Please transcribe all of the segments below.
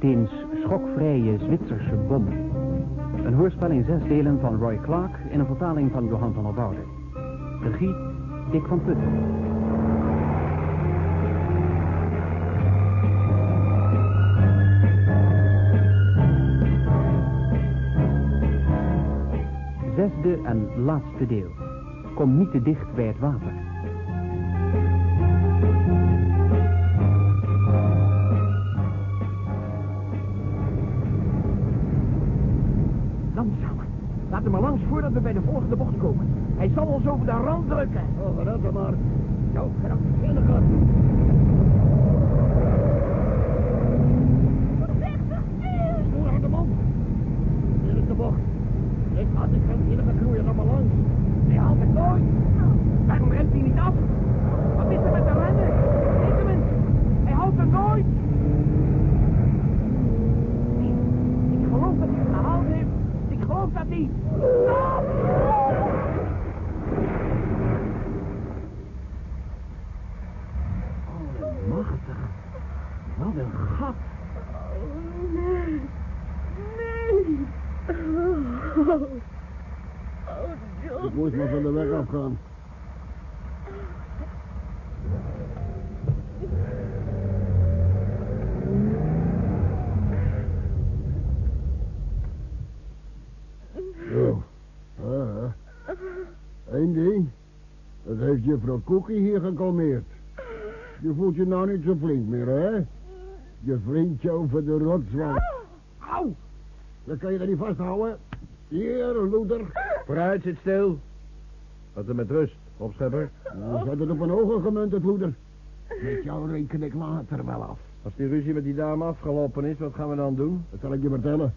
Steens schokvrije Zwitserse bom. Een hoorspel in zes delen van Roy Clark in een vertaling van Johan van Woude. Regie Dick van Putten. Zesde en laatste deel. Kom niet te dicht bij het water. We bij de volgende bocht komen. Hij zal ons over de rand drukken. Oh, vooruit dan maar. Zo, vooruit. Sneller gaan. Snoer aan de mond. Hier is de bocht. Ik had ik van hier gekroeien dan maar langs. Hij haalt het nooit. Waarom remt hij niet af? Wat is er met de remmen? Niettemin, hij houdt er nooit. Nee, Ik geloof dat hij het gehaald heeft. Ik geloof dat hij... Stop! Machtig. Wat een gat. Nee. Nee. Oh. Oh, John. Ik moest maar afgaan. Zo. Ah. Eén ding. Dat heeft juffrouw Cookie hier gekalmeerd. Je voelt je nou niet zo flink meer, hè? Je vriendje over de rotswand. Au! Dan kan je er niet vasthouden. Hier, loeder. Vooruit, zit stil. Wat er met rust, opschepper. Nou, zet het op een ogen gemunt, het loeder. Met jou reken ik later wel af. Als die ruzie met die dame afgelopen is, wat gaan we dan doen? Dat zal ik je vertellen.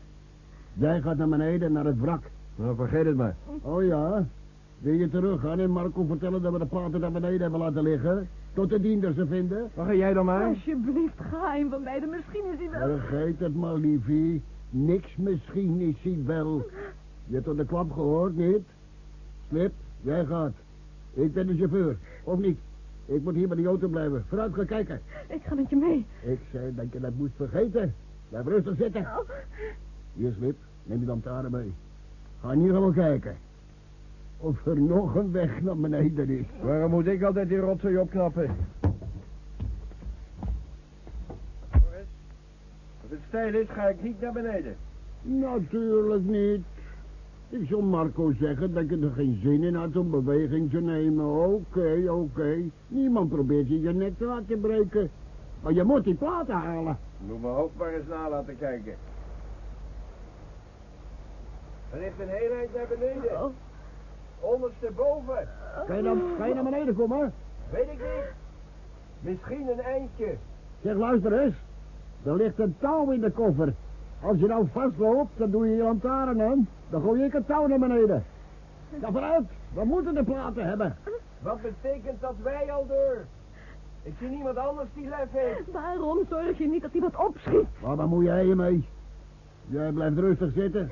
Jij gaat naar beneden, naar het wrak. Nou, vergeet het maar. Oh ja? Wil je teruggaan en Marco vertellen dat we de platen naar beneden hebben laten liggen? Tot de diender ze vinden? Wat ga jij dan maar? Alsjeblieft, ga een van beiden. Misschien is hij wel... Vergeet het maar, liefie. Niks misschien is hij wel. Je hebt tot de klap gehoord, niet? Slip, jij gaat. Ik ben de chauffeur, of niet? Ik moet hier bij de auto blijven. Vooruit gaan kijken. Ik ga met je mee. Ik zei dat je dat moest vergeten. Blijf rustig zitten. Oh. Hier, Slip, neem je lantaarn mee. Ga in ieder geval kijken. Of er nog een weg naar beneden is. Waarom moet ik altijd die rotzooi opknappen? Boris, als het steil is, ga ik niet naar beneden. Natuurlijk niet. Ik zal Marco zeggen dat je er geen zin in had om beweging te nemen. Oké, oké. Niemand probeert je je nek te laten breken. Maar je moet die platen halen. Moet mijn hoofd maar eens na laten kijken. Er ligt een heel eind naar beneden. Oh. Ondersteboven. Kan je, dan, kan je naar beneden komen? Weet ik niet. Misschien een eindje. Zeg, luister eens. Er ligt een touw in de koffer. Als je nou vastloopt, dan doe je je lantaarn aan. Dan gooi ik het touw naar beneden. Ga vooruit. We moeten de platen hebben. Wat betekent dat wij al door? Ik zie niemand anders die lef heeft. Waarom zorg je niet dat iemand opschiet? Waar bemoei jij je mee? Jij blijft rustig zitten.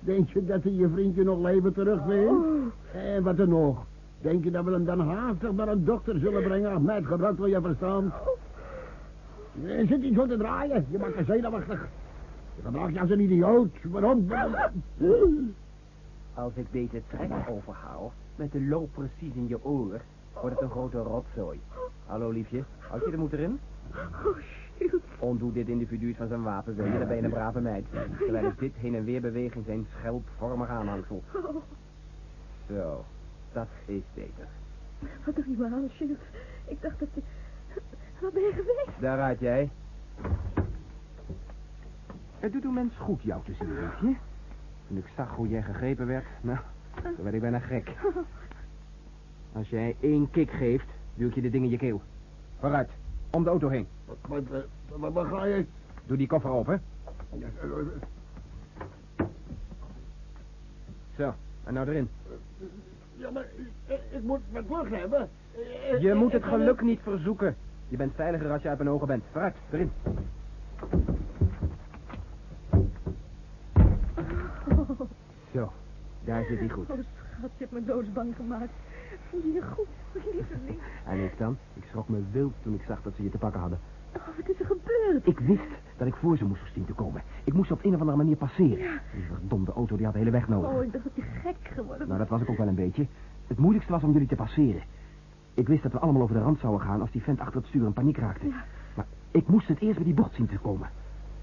Denk je dat hij je vriendje nog leven terugvindt? En wat er nog? Denk je dat we hem dan haastig naar een dokter zullen brengen? Met gebruik wil je verstaan. Je zit niet zo te draaien. Je maakt me zenuwachtig. Je als een idioot. Waarom? Als ik deze trek overhaal, met de loop precies in je oor, wordt het een grote rotzooi. Hallo liefje, houd je de moed erin? Oh, shoot. Ontdoe dit individu van zijn wapen, wil je? Dan ben je een brave meid. Terwijl dit heen en weer beweeg in zijn schelpvormig aanhangsel. Zo, dat is beter. wat doe je maar aan, Shield? Ik dacht dat je... Waar ben je geweest? Daar raad jij. Het doet een mens goed jou te zien, liefje. Toen ik zag hoe jij gegrepen werd, nou, toen werd ik bijna gek. Als jij één kick geeft, duw ik je de ding in je keel. Vooruit, om de auto heen. Wat, wat, eh, wat, wat ga je? Doe die koffer open. Zo, en nou erin. Ja, maar ik, ik moet mijn vlug hebben. Ik- Je moet het geluk niet verzoeken. Je bent veiliger als je uit mijn ogen bent. Vooruit, erin. Zo, daar zit hij goed. Oh, schat, je hebt me doodsbang gemaakt. Voel je je goed, lieveling? En ik dan? Ik schrok me wild toen ik zag dat ze je te pakken hadden. Oh, wat is er gebeurd? Ik wist dat ik voor ze moest zien te komen. Ik moest ze op een of andere manier passeren. Die verdomde auto die had de hele weg nodig. Oh, ik dacht dat je gek geworden Nou, was. dat was ik ook wel een beetje. Het moeilijkste was om jullie te passeren. Ik wist dat we allemaal over de rand zouden gaan als die vent achter het stuur in paniek raakte. Maar ik moest het eerst bij die bocht zien te komen.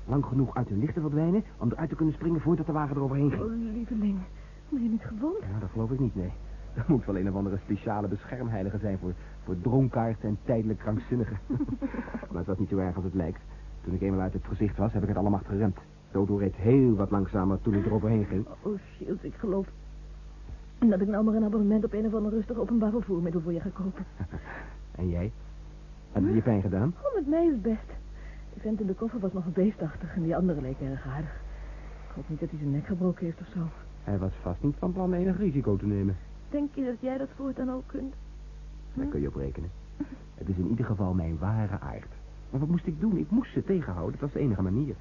Lang genoeg uit hun licht te verdwijnen om eruit te kunnen springen voordat de wagen eroverheen ging. Oh, lieveling. Niet gewond? Ja, dat geloof ik niet, nee. Dat moet wel een of andere speciale beschermheilige zijn voor, voor dronkaards en tijdelijk krankzinnigen. maar het was niet zo erg als het lijkt. Toen ik eenmaal uit het gezicht was, heb ik het allemaal geremd. De auto reed heel wat langzamer toen ik eroverheen ging. Oh, Shields, ik geloof dat ik nou maar een abonnement op een of ander rustig openbaar vervoermiddel voor je ga kopen. En jij? Hebben ze je pijn gedaan? Oh, met mij is het best. Die vent in de koffer was nog een beestachtig en die andere leek erg aardig. Ik hoop niet dat hij zijn nek gebroken heeft of zo. Hij was vast niet van plan enig risico te nemen. Denk je dat jij dat voortaan ook kunt? Daar kun je op rekenen. Het is in ieder geval mijn ware aard. Maar wat moest ik doen? Ik moest ze tegenhouden. Dat was de enige manier.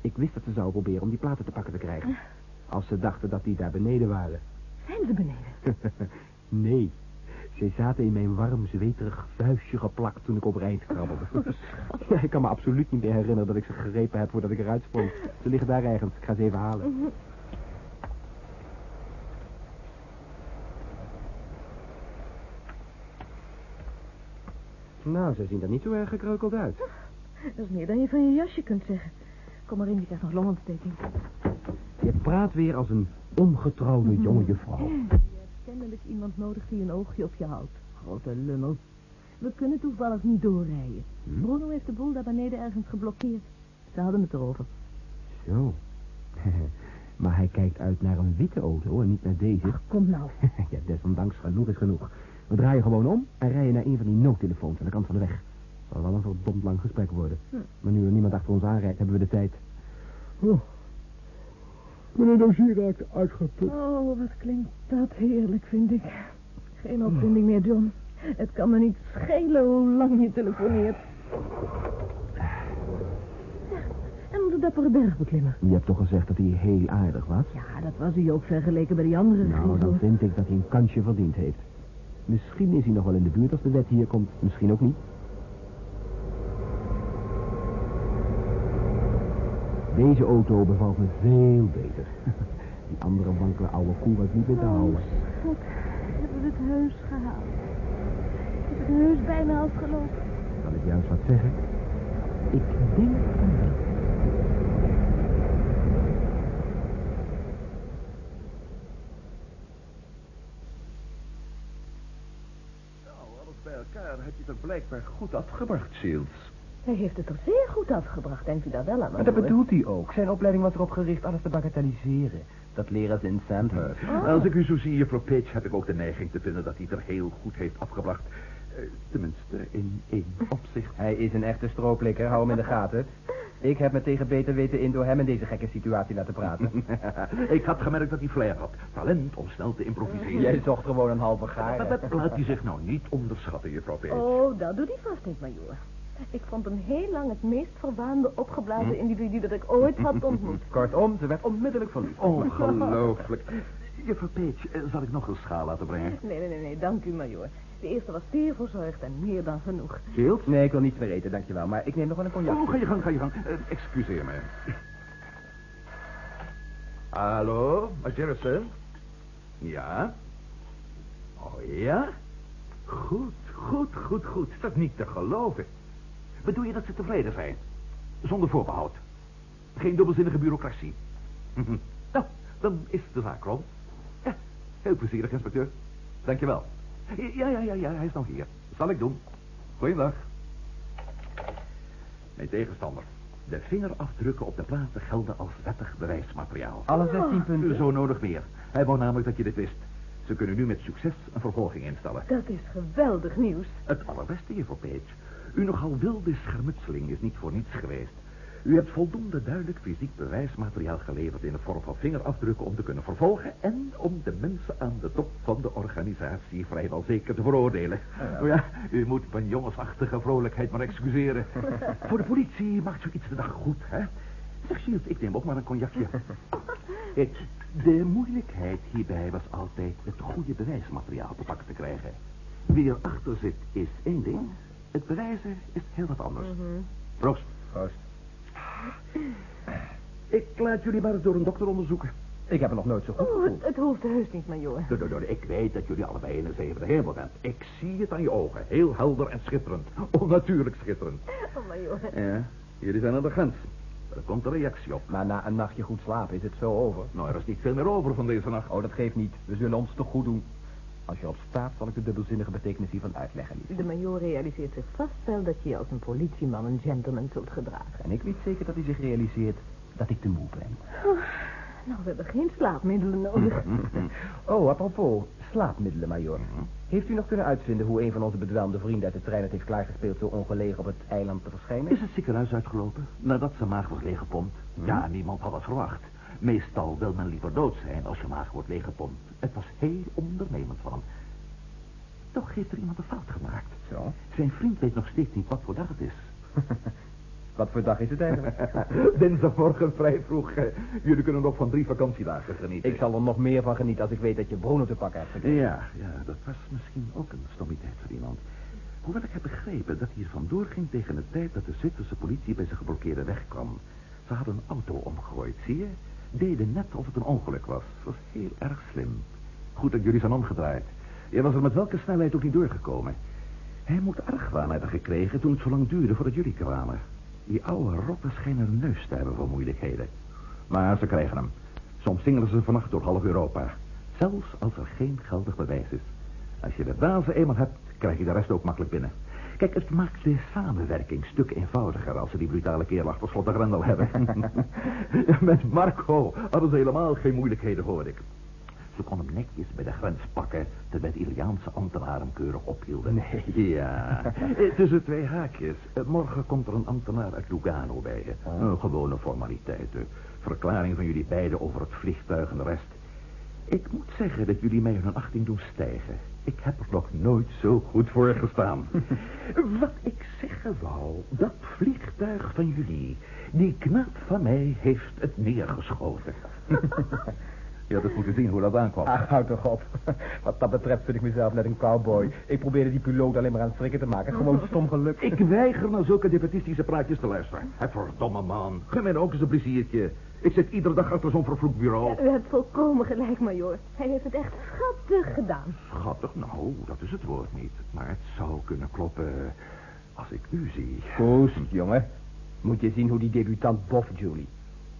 Ik wist dat ze zouden proberen om die platen te pakken te krijgen. Als ze dachten dat die daar beneden waren. Zijn ze beneden? nee. Ze zaten in mijn warm, zweterig vuistje geplakt toen ik overeind krabbelde. Ja, ik kan me absoluut niet meer herinneren dat ik ze gegrepen heb voordat ik eruit sprong. Ze liggen daar ergens. Ik ga ze even halen. Nou, ze zien er niet zo erg gekreukeld uit. Dat is meer dan je van je jasje kunt zeggen. Kom maar in, je krijgt nog longontsteking. Je praat weer als een ongetrouwde jonge juffrouw. Je hebt kennelijk iemand nodig die een oogje op je houdt. Grote lummel. We kunnen toevallig niet doorrijden. Hm? Bruno heeft de boel daar beneden ergens geblokkeerd. Ze hadden het erover. Zo. maar hij kijkt uit naar een witte auto en niet naar deze. Ach, kom nou. ja, desondanks genoeg is genoeg. We draaien gewoon om en rijden naar een van die noodtelefoons aan de kant van de weg. Het zal wel een verdomd lang gesprek worden. Hm. Maar nu er niemand achter ons aanrijdt, hebben we de tijd. Oh. Meneer Dozier raakt uitgeput. Oh, wat klinkt dat heerlijk, vind ik. Geen opwinding meer, John. Het kan me niet schelen hoe lang je telefoneert. En onze dappere bergbeklimmer. Je hebt toch gezegd dat hij heel aardig was? Ja, dat was hij ook vergeleken bij die andere Nou, dan vind ik dat hij een kansje verdiend heeft. Misschien is hij nog wel in de buurt als de wet hier komt. Misschien ook niet. Deze auto bevalt me veel beter. Die andere wankele oude koe was niet meer te Oh, houden. schat, hebben we het heus gehaald. Is het heus bijna afgelopen? Zal ik juist wat zeggen? Ik denk van wel. Nou, alles bij elkaar heb je toch blijkbaar goed afgebracht, Shields. Hij heeft het er zeer goed afgebracht, denkt u daar wel aan? Maar dat bedoelt hij ook. Zijn opleiding was erop gericht alles te bagatelliseren. Dat leren ze in Sandhurst. Oh. Als ik u zo zie, juffrouw Page, heb ik ook de neiging te vinden dat hij het er heel goed heeft afgebracht. Eh, tenminste, in één opzicht. Hij is een echte strooplikker, hou hem in de gaten. Ik heb me tegen beter weten in door hem in deze gekke situatie laten praten. ik had gemerkt dat hij flair had. Talent om snel te improviseren. Jij zocht gewoon een halve Maar gaar. dat laat hij zich nou niet onderschatten, juffrouw Page. Oh, dat doet hij vast niet, majoor. Ik vond hem heel lang het meest verwaande, opgeblazen individu dat ik ooit had ontmoet. Kortom, ze werd onmiddellijk verliefd. Ongelooflijk. Juffrouw Page, eh, zal ik nog een schaal laten brengen? Nee, nee, nee, nee, dank u, majoor. De eerste was zeer verzorgd en meer dan genoeg. Shields? Nee, ik wil niets meer eten, dankjewel. Maar ik neem nog wel een cognac. Oh, ga je gang, ga je gang. Eh, excuseer me. Hallo, Majerison? Ja? Oh ja? Goed, goed, goed, goed. Is dat niet te geloven? Bedoel je dat ze tevreden zijn? Zonder voorbehoud. Geen dubbelzinnige bureaucratie. nou, dan is de zaak rond. Ja, heel plezierig, inspecteur. Dankjewel. Ja, ja, ja, ja, hij is nog hier. Zal ik doen. Goeiedag. Mijn tegenstander. De vingerafdrukken op de platen gelden als wettig bewijsmateriaal. Alle 16 punten. Zo nodig meer. Hij wou namelijk dat je dit wist. Ze kunnen nu met succes een vervolging instellen. Dat is geweldig nieuws. Het allerbeste, juffrouw Page. Uw nogal wilde schermutseling is niet voor niets geweest. U hebt voldoende duidelijk fysiek bewijsmateriaal geleverd in de vorm van vingerafdrukken om te kunnen vervolgen en om de mensen aan de top van de organisatie vrijwel zeker te veroordelen. Oh ja, u moet mijn jongensachtige vrolijkheid maar excuseren. voor de politie maakt zoiets de dag goed, hè? Zeg, Shields, ik neem ook maar een cognacje. Kijk, de moeilijkheid hierbij was altijd het goede bewijsmateriaal te pakken te krijgen. Wie erachter zit is één ding, het bewijzen is heel wat anders. Proost. Proost. Ik laat jullie maar eens door een dokter onderzoeken. Ik heb er nog nooit zo goed Oh, gevoeld. het, het hoeft heus niet, majoor. Doe, doe, doe, Ik weet dat jullie allebei in een zevende hemel bent. Ik zie het aan je ogen. Heel helder en schitterend. Onnatuurlijk schitterend. Oh, majoor. Ja, jullie zijn aan de grens. Er komt een reactie op. Maar na een nachtje goed slapen is het zo over. Nou, er is niet veel meer over van deze nacht. Oh, dat geeft niet. We zullen ons toch goed doen. Als je op staat, zal ik de dubbelzinnige betekenis hiervan uitleggen. De majoor realiseert zich vast wel dat je je als een politieman een gentleman zult gedragen. En ik weet zeker dat hij zich realiseert dat ik te moe ben. Nou, we hebben geen slaapmiddelen nodig. Oh, apropos, slaapmiddelen, majoor. Heeft u nog kunnen uitvinden hoe een van onze bedwelmde vrienden uit de trein het heeft klaargespeeld zo ongelegen op het eiland te verschijnen? Is het ziekenhuis uitgelopen? Nadat zijn maag was leeggepompt? Ja, niemand had het verwacht. Meestal wil men liever dood zijn als je maag wordt leeggepompt. Het was heel ondernemend van hem. Toch heeft er iemand een fout gemaakt. Zo. Zijn vriend weet nog steeds niet wat voor dag het is. Wat voor dag is het eigenlijk? Dinsdagmorgen vrij vroeg. jullie kunnen nog van drie vakantiedagen genieten. ik zal er nog meer van genieten als ik weet dat je Bruno te pakken hebt gekregen. Ja, ja, dat was misschien ook een stommiteit voor iemand. Hoewel ik heb begrepen dat hij er vandoor ging tegen de tijd dat de Zwitserse politie bij zijn geblokkeerde weg kwam. Ze hadden een auto omgegooid, zie je? Deden net of het een ongeluk was. Was heel erg slim. Goed dat jullie zijn omgedraaid. Je was er met welke snelheid ook niet doorgekomen. Hij moet argwaan hebben gekregen toen het zo lang duurde voordat jullie kwamen. Die oude rotten schijnen een neus te hebben voor moeilijkheden. Maar ze krijgen hem. Soms singelen ze vannacht door half Europa. Zelfs als er geen geldig bewijs is. Als je de bazen eenmaal hebt, krijg je de rest ook makkelijk binnen. Kijk, het maakt de samenwerking stuk eenvoudiger als ze die brutale kerel achter slot en grendel hebben. Met Marco hadden ze helemaal geen moeilijkheden, hoor ik. Ze kon hem netjes bij de grens pakken, terwijl de Italiaanse ambtenaren hem keurig ophielden. Nee. Ja, Eh, tussen twee haakjes. Eh, Morgen komt er een ambtenaar uit Lugano bij je. Een gewone formaliteit. eh. Verklaring van jullie beiden over het vliegtuig en de rest. Ik moet zeggen dat jullie mij hun achting doen stijgen. Ik heb er nog nooit zo goed voor gestaan. Wat ik zeggen wou, dat vliegtuig van jullie, die knaap van mij heeft het neergeschoten. Je had eens moeten zien hoe dat aankwam. Ach, houd toch op. Wat dat betreft vind ik mezelf net een cowboy. Ik probeerde die piloot alleen maar aan het strikken te maken. Gewoon stom geluk. Ik weiger naar zulke depatistische praatjes te luisteren. Het verdomme man. Geef mij ook eens een pleziertje. Ik zit iedere dag achter zo'n vervloekt bureau. U hebt volkomen gelijk, majoor. Hij heeft het echt schattig gedaan. Schattig, nou, dat is het woord niet. Maar het zou kunnen kloppen als ik u zie. Koos, jongen. Moet je zien hoe die debutant Boff Julie.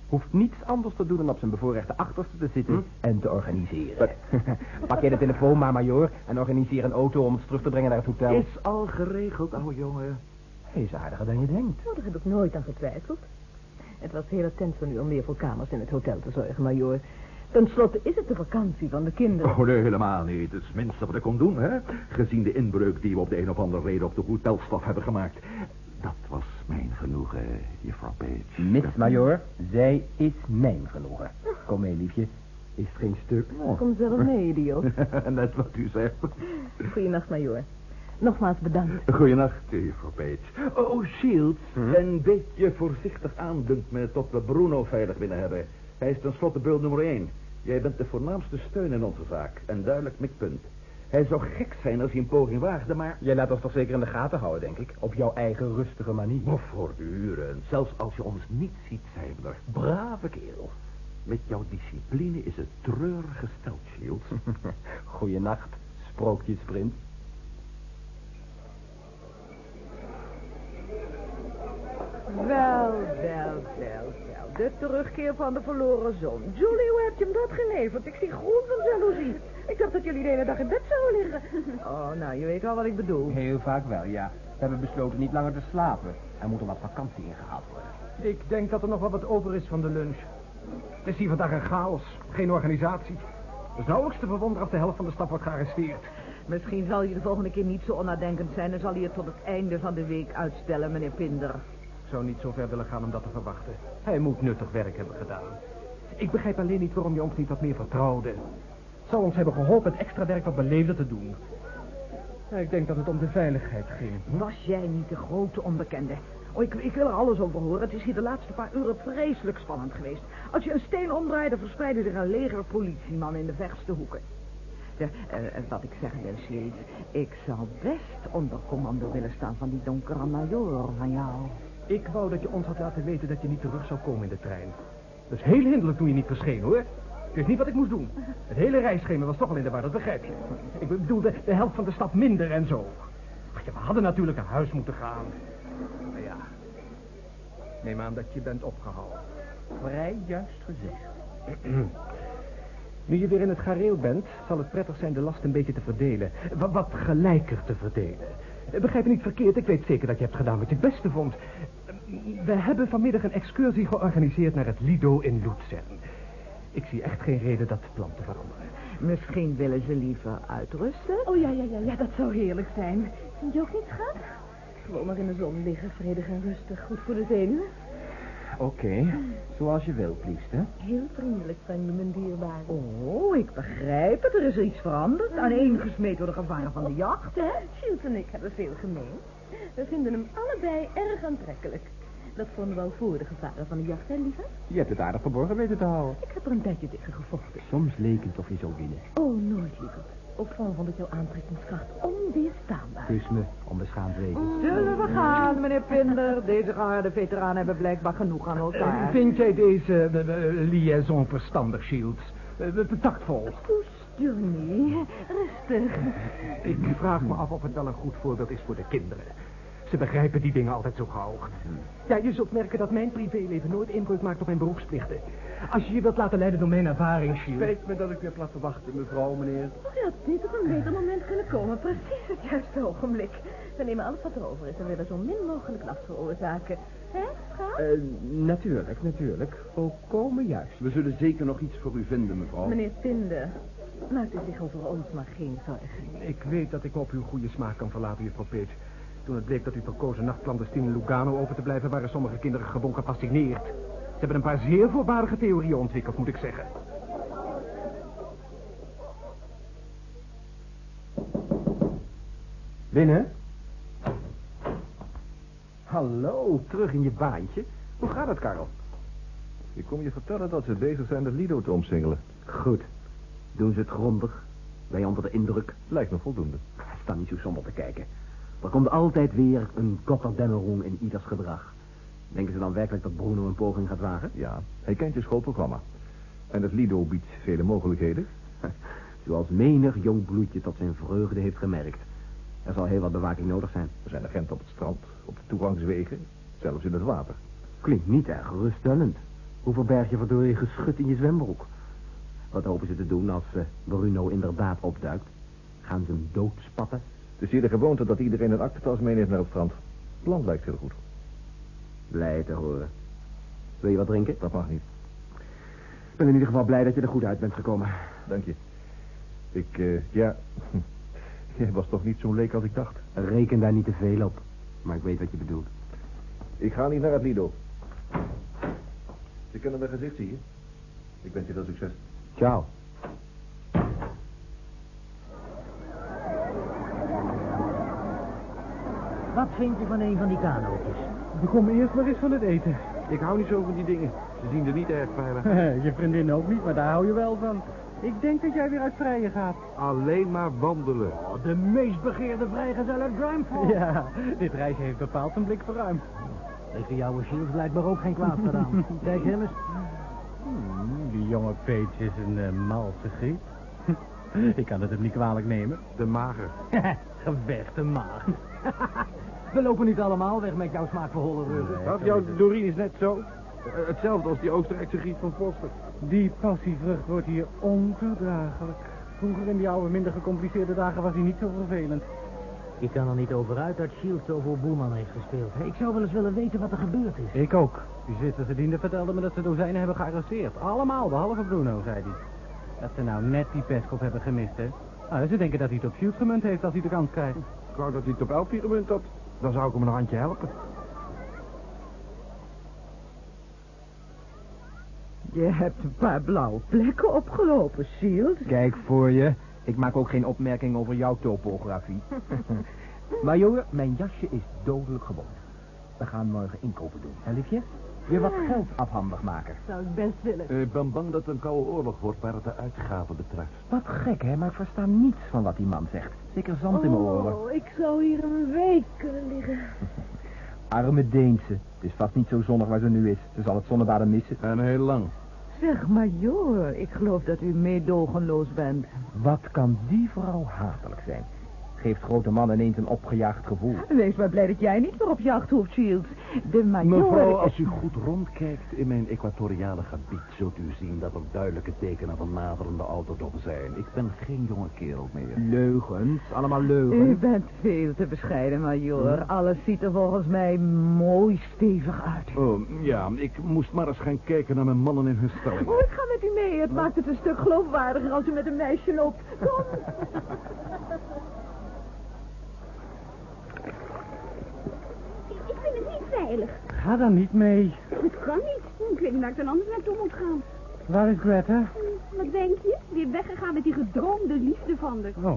Hoeft niets anders te doen dan op zijn bevoorrechte achterste te zitten en te organiseren. Pak jij de telefoon maar, majoor, en organiseer een auto om ons terug te brengen naar het hotel. Is al geregeld, ouwe jongen. Hij is aardiger dan je denkt. Nou, daar heb ik nooit aan getwijfeld. Het was heel attent van u om meer voor kamers in het hotel te zorgen, majoor. Ten slotte is het de vakantie van de kinderen. Oh, nee, helemaal niet. Het is het minste wat ik kon doen, hè? Gezien de inbreuk die we op de een of andere reden op de hotelstaf hebben gemaakt. Dat was mijn genoegen, juffrouw Page. Miss Majoor, zij is mijn genoegen. Kom mee, liefje. Is het geen stuk? Kom zelf mee, idioot. Net wat u zegt. Goeienacht, majoor. Nogmaals bedankt. Goeienacht, juffrouw Page. Oh, Shields, een beetje voorzichtig aan, dunkt me, tot we Bruno veilig binnen hebben. Hij is tenslotte beul nummer één. Jij bent de voornaamste steun in onze zaak. Een duidelijk mikpunt. Hij zou gek zijn als hij een poging waagde, maar... Jij laat ons toch zeker in de gaten houden, denk ik. Op jouw eigen rustige manier. Maar voortdurend. Zelfs als je ons niet ziet, zijn we er. Brave kerel. Met jouw discipline is het treurig gesteld, Shields. Goeienacht, sprookjesprins. Wel, wel, wel, wel. De terugkeer van de verloren zon. Julie, hoe heb je hem dat geleverd? Ik zie groen van jaloezie. Ik dacht dat jullie de hele dag in bed zouden liggen. Oh, nou, je weet wel wat ik bedoel. Heel vaak wel, ja. We hebben besloten niet langer te slapen. Er moet er wat vakantie ingehaald worden. Ik denk dat er nog wel wat over is van de lunch. Het is hier vandaag een chaos. Geen organisatie. Het is nauwelijks te verwonderen als de helft van de stad wordt gearresteerd. Misschien zal je de volgende keer niet zo onnadenkend zijn... en zal hij het tot het einde van de week uitstellen, meneer Pinder. Zou niet zo ver willen gaan om dat te verwachten. Hij moet nuttig werk hebben gedaan. Ik begrijp alleen niet waarom je ons niet wat meer vertrouwde. Zou ons hebben geholpen het extra werk wat beleefder te doen. Ik denk dat het om de veiligheid ging. Was jij niet de grote onbekende? Oh, ik, ik wil er alles over horen. Het is hier de laatste paar uren vreselijk spannend geweest. Als je een steen omdraait, dan verspreiden er een leger politieman in de verste hoeken. Ja, eh, eh, wat ik zeggen wil. Ik zou best onder commando willen staan van die donkere majoor van jou. Ik wou dat je ons had laten weten dat je niet terug zou komen in de trein. Dat is heel hinderlijk toen je niet verscheen, hoor. Ik wist niet wat ik moest doen. Het hele reisschema was toch al in de war, dat begrijp je. Ik bedoel, de, de helft van de stad minder en zo. Ach, ja, we hadden natuurlijk naar huis moeten gaan. Maar ja, neem aan dat je bent opgehouden. Vrij juist gezegd. Nu je weer in het gareel bent, zal het prettig zijn de last een beetje te verdelen. Wat, wat gelijker te verdelen. Begrijp me niet verkeerd, ik weet zeker dat je hebt gedaan wat je het beste vond. We hebben vanmiddag een excursie georganiseerd naar het Lido in Luzern. Ik zie echt geen reden dat plan te veranderen. Misschien willen ze liever uitrusten. Oh ja, ja, ja, ja, dat zou heerlijk zijn. Vind je ook niet, schat? Gewoon maar in de zon liggen, vredig en rustig. Goed voor de zenuwen. Oké, zoals je wilt, liefste. Heel vriendelijk van je, mijn dierbare. Oh, ik begrijp het. Er is iets veranderd. Aaneengesmeed door de gevaren van de jacht. hè? Shields en ik hebben veel gemeen. We vinden hem allebei erg aantrekkelijk. Dat vonden we al voor de gevaren van de jacht, hè, lieve? Je hebt het aardig verborgen weten te houden. Ik heb er een tijdje tegen gevochten. Soms leek het of je zou winnen. Oh, nooit, lieve. Opvallend vond ik jouw aantrekkingskracht onweerstaanbaar. Kus me, onbeschaamd wezen. Zullen we gaan, meneer Pinder? Deze gehaarde veteranen hebben blijkbaar genoeg aan elkaar. Eh, vind jij deze eh, eh, liaison verstandig, Shields? Tactvol. Johnny. Rustig. Ik vraag me af of het wel een goed voorbeeld is voor de kinderen. Ze begrijpen die dingen altijd zo gauw. Ja, je zult merken dat mijn privéleven nooit inbreuk maakt op mijn beroepsplichten. Als je je wilt laten leiden door mijn ervaring, Shields... Spijt me dat ik u heb laten wachten, mevrouw, meneer. Oh, je had niet op een beter moment kunnen komen. Precies het juiste ogenblik. We nemen alles wat er over is en willen zo min mogelijk last veroorzaken. Hè, schat? Eh, natuurlijk, natuurlijk. Volkomen juist. We zullen zeker nog iets voor u vinden, mevrouw. Meneer Tinder, maakt u zich over ons maar geen zorgen. Ik weet dat ik op uw goede smaak kan verlaten, juffrouw Page. Toen het bleek dat u verkozen nachtclandestien in Lugano over te blijven... waren sommige kinderen gewoon gefascineerd. Ze hebben een paar zeer voorbarige theorieën ontwikkeld, moet ik zeggen. Binnen? Hallo, terug in je baantje. Hoe gaat het, Karel? Ik kom je vertellen dat ze bezig zijn het Lido te omsingelen. Goed. Doen ze het grondig? Wij onder de indruk? Lijkt me voldoende. Sta niet zo somber te kijken. Er komt altijd weer een Gotterdämmerung in ieders gedrag. Denken ze dan werkelijk dat Bruno een poging gaat wagen? Ja, hij kent je schoolprogramma. En het Lido biedt vele mogelijkheden. Zoals menig jong bloedje tot zijn vreugde heeft gemerkt. Er zal heel wat bewaking nodig zijn. Er zijn agenten op het strand, op de toegangswegen, zelfs in het water. Klinkt niet erg geruststellend. Hoe verberg je verdorie geschut in je zwembroek? Wat hopen ze te doen als eh, Bruno inderdaad opduikt? Gaan ze hem doodspatten? Het is hier de gewoonte dat iedereen een aktentas meeneemt naar het strand. Het plan lijkt heel goed. Blij te horen. Wil je wat drinken? Dat mag niet. Ik ben in ieder geval blij dat je er goed uit bent gekomen. Dank je. Ik, eh, ja... Jij was toch niet zo'n leek als ik dacht. Reken daar niet te veel op. Maar ik weet wat je bedoelt. Ik ga niet naar het Lido. Je kent mijn gezicht, zie je? Ik wens je veel succes. Ciao. Vind je van een van die kanootjes? Kom eerst maar eens van het eten. Ik hou niet zo van die dingen. Ze zien er niet erg veilig Je vriendin ook niet, maar daar hou je wel van. Ik denk dat jij weer uit vrijen gaat. Alleen maar wandelen. Oh, de meest begeerde vrijgezel uit Grimefall. Ja, dit reisje heeft bepaald een blik verruimd. De jouwe Shields blijkbaar ook geen kwaad gedaan. Kijk, Hennis. Hmm, die jonge Page is een uh, malse griet. Ik kan het hem niet kwalijk nemen. De mager. Gevechte maag. We lopen niet allemaal weg met jouw smaak voor holle ruggen. Dat jouw Doreen is net zo. Eh, Hetzelfde als die Oostenrijkse griet van Foster. Die passievrucht wordt hier onverdraaglijk. Vroeger in die oude, minder gecompliceerde dagen was hij niet zo vervelend. Ik kan er niet over uit dat Shields zo voor Boeman heeft gespeeld. Ik zou wel eens willen weten wat er gebeurd is. Ik ook. Die Zwitserse vertelde me dat ze dozijnen hebben gearresteerd. Allemaal, behalve Bruno, zei hij. Dat ze nou net die pestkop hebben gemist, hè. Nou, ze denken dat hij het op Shields gemunt heeft als hij de kans krijgt. Ik wou dat hij het op Elfie gemunt had. Dan zou ik hem een handje helpen. Je hebt een paar blauwe plekken opgelopen, Shield. Kijk voor je. Ik maak ook geen opmerking over jouw topografie. maar jongen, mijn jasje is dodelijk gewond. We gaan morgen inkopen doen, hè liefje? Weer wat geld afhandig maken. Zou ik best willen. Eh, Ik ben bang dat het een koude oorlog wordt waar het de uitgaven betreft. Wat gek, hè? Maar ik versta niets van wat die man zegt. Zeker zand in mijn oren. Oh, ik zou hier een week kunnen liggen. Arme Deense. Het is vast niet zo zonnig waar ze nu is. Ze zal het zonnebaden missen. En heel lang. Zeg, majoor, ik geloof dat u meedogenloos bent. Wat kan die vrouw hatelijk zijn? Geeft grote man ineens een opgejaagd gevoel. Wees maar blij dat jij niet meer op jacht hoeft, Shields. De majoor... Mevrouw, als u goed rondkijkt in mijn equatoriale gebied... zult u zien dat er duidelijke tekenen van naderende ouderdom zijn. Ik ben geen jonge kerel meer. Leugens, allemaal U leugens. bent veel te bescheiden, majoor. Alles ziet er volgens mij mooi stevig uit. Oh, ja, ik moest maar eens gaan kijken naar mijn mannen in hun stelling. Oh, ik ga met u mee. Het maakt het een stuk geloofwaardiger als u met een meisje loopt. Kom. Ik vind het niet veilig. Ga dan niet mee. Het kan niet. Ik weet niet waar ik dan anders naartoe moet gaan. Waar is Greta? Wat denk je? Weer weggegaan met die gedroomde liefde van de... Oh.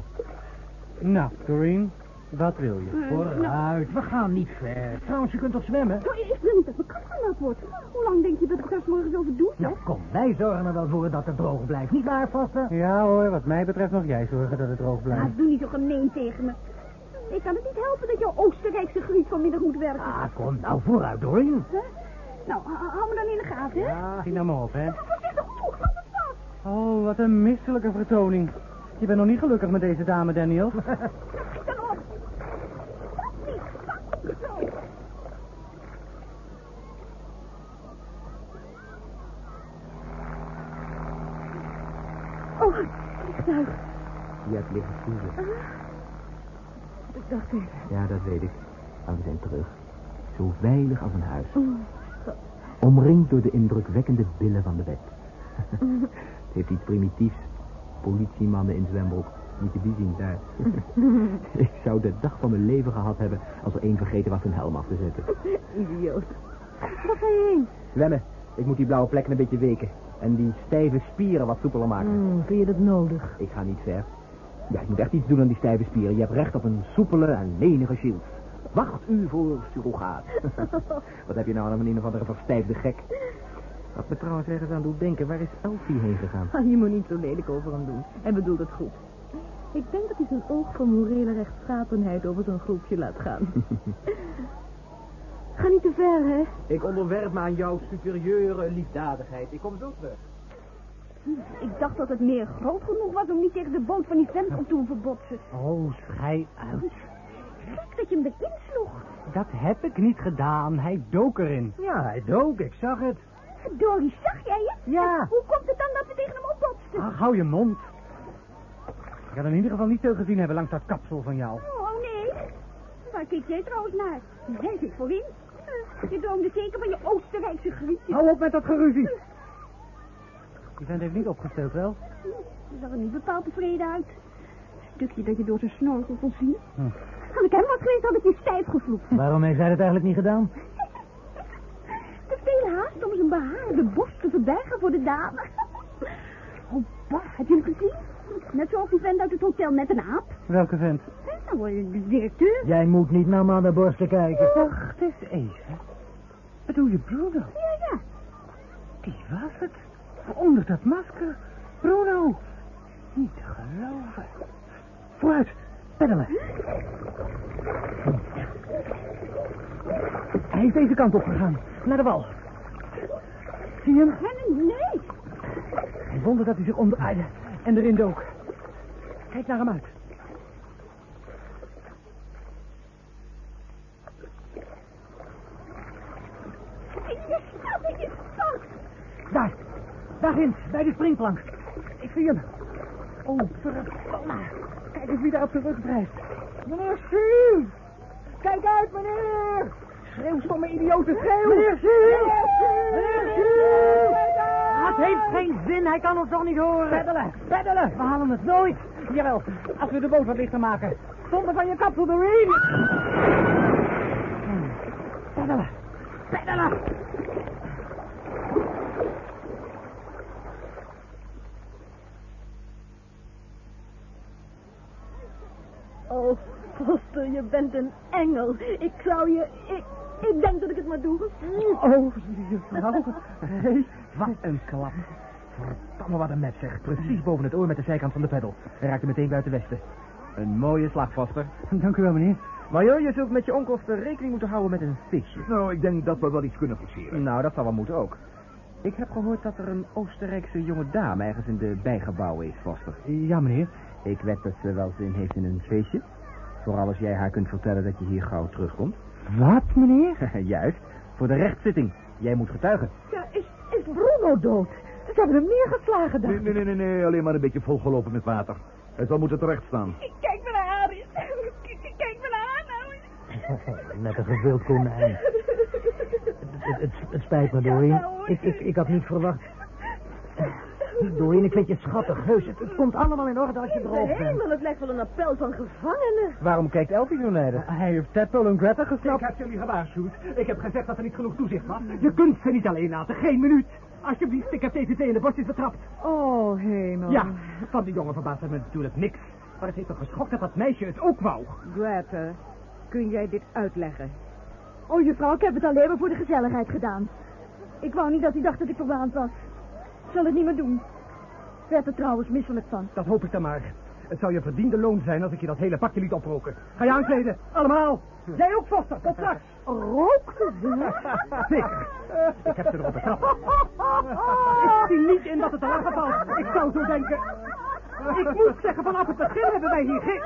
Nou, Doreen, wat wil je? Nou, Vooruit, we gaan niet ver. Trouwens, je kunt toch zwemmen? nou, ik wil niet dat mijn kast nat wordt. Hoe lang denk je dat ik daar 's morgens over doe? Nou, kom, wij zorgen er wel voor dat het droog blijft. Niet waar, Foster? Ja hoor, wat mij betreft nog jij zorgen dat het droog blijft. Ah, doe niet zo gemeen tegen me. Ik kan het niet helpen dat jouw Oostenrijkse griet vanmiddag moet werken. Ah, kom nou vooruit, Doreen. Hè? Nou, hou me dan in de gaten, hè? Ja, zie nou maar op, hè. Voorzichtig, oeh, hou me vast. Oh, wat een misselijke vertoning. Je bent nog niet gelukkig met deze dame, Daniel. Schiet dan op. Niet, vast, zo. Oh, vliegtuig. Je hebt liggen vliegen. Ik dacht even. Ja, dat weet ik. Maar we zijn terug. Zo veilig als een huis. Omringd door de indrukwekkende billen van de wet. Het heeft iets primitiefs. Politiemannen in zwembroek. Moet je die zien daar. ik zou de dag van mijn leven gehad hebben als er één vergeten was zijn helm af te zetten. idioot. Waar ga je heen? Zwemmen. Ik moet die blauwe plekken een beetje weken. En die stijve spieren wat soepeler maken. Hmm, vind je dat nodig? Ik ga niet ver. Ja, ik moet echt iets doen aan die stijve spieren. Je hebt recht op een soepele en lenige shield. Wacht u voor surrogaat. Wat heb je nou aan een een of andere verstijfde gek? Wat me trouwens ergens aan doet denken, waar is Elfie heen gegaan? Ah, Je moet niet zo lelijk over hem doen. Hij bedoelt het goed. Ik denk dat hij zijn oog van morele rechtschapenheid over zo'n groepje laat gaan. Ga niet te ver, hè? Ik onderwerp me aan jouw superieure liefdadigheid. Ik kom zo terug. Ik dacht dat het meer groot genoeg was om niet tegen de boot van die vent op te hoeven botsen. Oh, schij uit. Gek dat je hem erin sloeg. Dat heb ik niet gedaan. Hij dook erin. Ja, hij dook. Ik zag het. Dory, zag jij het? Ja. En Hoe komt het dan dat we tegen hem opbotsten? Ach, hou je mond. Ik had in ieder geval niet zo gezien hebben langs dat kapsel van jou. Oh, nee. Waar keek jij trouwens naar? Jij zit voorin. Eh, Je droomde zeker van je Oostenrijkse grietje. Hou op met dat geruzie. Die vent heeft niet opgesteld, wel? Je zag er niet bepaald tevreden uit. Stukje dat je door zijn snorkel kon zien. Hm. Had ik hem wat geweest, had ik je stijf gevloekt. Waarom heeft zij dat eigenlijk niet gedaan? Te veel haast om zijn behaarde borst te verbergen voor de dame. Oh, bah, heb je hem gezien? Net zoals die vent uit het hotel met een aap. Welke vent? Nou, de directeur. Jij moet niet naar mannenborsten kijken. Wacht eens even. Bedoel je Bruno? Ja, ja. Die was het. Onder dat masker. Bruno. Niet te geloven. Vooruit. Peddelen. Hij is deze kant op gegaan. Naar de wal. Zie je hem? Nee. Geen wonder dat hij zich onderaaide en erin dook. Kijk naar hem uit. Je je. Daar. Daar ginds, bij de springplank. Ik zie hem. Oh, verdomme. Kijk eens wie daar op de rug drijft. Meneer Sief! Kijk uit, meneer! Schreeuw, stomme idioten, schreeuw! Meneer Sief! Meneer Sief! Het heeft geen zin, hij kan ons toch niet horen. Peddelen, peddelen. We halen het nooit. Jawel, als we de boot wat lichter maken. Zonder van je kapsel, Doreen. Peddelen, peddelen. Oh, Foster, je bent een engel. Ik zou je... Ik, ik denk dat ik het maar doe. Oh, vrouw. Hé, wat een klap. Verdamme wat een met zeg. Precies boven het oor met de zijkant van de peddel. Hij raakte meteen buiten westen. Een mooie slag, Foster. Dank u wel, meneer. Major, je zult met je onkosten rekening moeten houden met een visje. Nou, ik denk dat we wel iets kunnen forceren. Nou, dat zal wel moeten ook. Ik heb gehoord dat er een Oostenrijkse jonge dame ergens in de bijgebouwen is, Foster. Ja, meneer. Ik weet dat ze wel zin heeft in een feestje. Vooral als jij haar kunt vertellen dat je hier gauw terugkomt. Wat, meneer? Juist, voor de rechtszitting. Jij moet getuigen. Ja, is, is Bruno dood? Ze hebben hem neergeslagen, dacht Nee, nee, nee, nee, nee, alleen maar een beetje volgelopen met water. Hij zal moeten terecht staan. Kijk maar naar haar. Kijk maar naar haar nou. Net een gevild konijn. Het, het, het spijt me, Doreen. Ik, ik, ik had niet verwacht. Doreen, ik vind je schattig, heus. Het, het komt allemaal in orde als je droog bent. Hemel, het lijkt wel een appel van gevangenen. Waarom kijkt Elfie zo nijdig? Hij heeft Tadpole en Greta gesnapt. Ik heb jullie gewaarschuwd. Ik heb gezegd dat er niet genoeg toezicht was. Je kunt ze niet alleen laten. Geen minuut. Alsjeblieft, ik heb deze twee in de borstjes betrapt. Oh, hemel. Ja, van die jongen verbaast het me natuurlijk niks. Maar het heeft me geschokt dat dat meisje het ook wou. Greta, kun jij dit uitleggen? Oh, juffrouw, ik heb het alleen maar voor de gezelligheid gedaan. Ik wou niet dat hij dacht dat ik verwaand was. Ik zal het niet meer doen. Ik werd er trouwens misselijk van. Dat hoop ik dan maar. Het zou je verdiende loon zijn als ik je dat hele pakje liet oproken. Ga je aankleden, allemaal. Jij ook, Foster, tot straks. Rookte ze? Zeker. Ik heb ze erop betrapt. Ik zie niet in dat het te lachen valt. Ik zou zo denken. Ik moet zeggen, vanaf het begin hebben wij hier geen...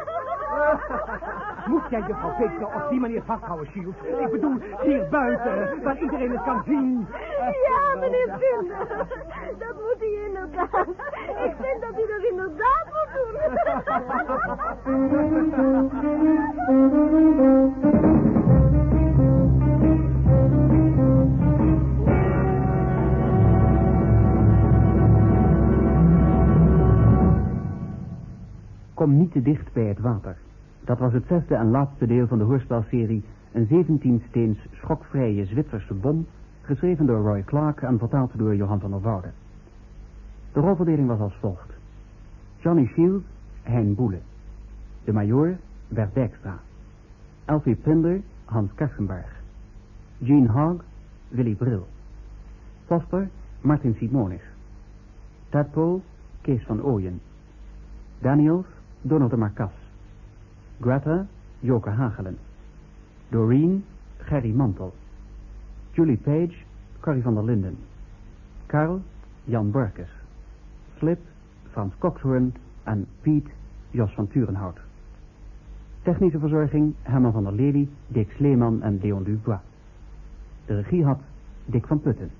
Moet jij juffrouw Peter op die manier vasthouden, Shield? Ik bedoel, hier buiten, waar iedereen het kan zien. Ja, meneer Vinder. Dat moet hij inderdaad. Ik vind dat hij dat inderdaad moet doen. Kom niet te dicht bij het water. Dat was het zesde en laatste deel van de hoorspelserie Een 17-steens schokvrije Zwitserse bom, geschreven door Roy Clark en vertaald door Johan van der Woude. De rolverdeling was als volgt. Johnny Shield, Hein Boele. De majoor, Bert Dijkstra. Elfie Pinder, Hans Kersenberg. Gene Hogg, Willy Bril. Foster, Martin Simonis. Tadpole, Kees van Ooyen. Daniels, Donald de Marcas. Greta, Joke Hagelen. Doreen, Gerry Mantel. Julie Page, Corrie van der Linden. Karl, Jan Burkes. Flip, Frans Coxhoorn en Piet, Jos van Turenhout. Technische verzorging, Herman van der Lely, Dick Sleeman en Leon Dubois. De regie had Dick van Putten.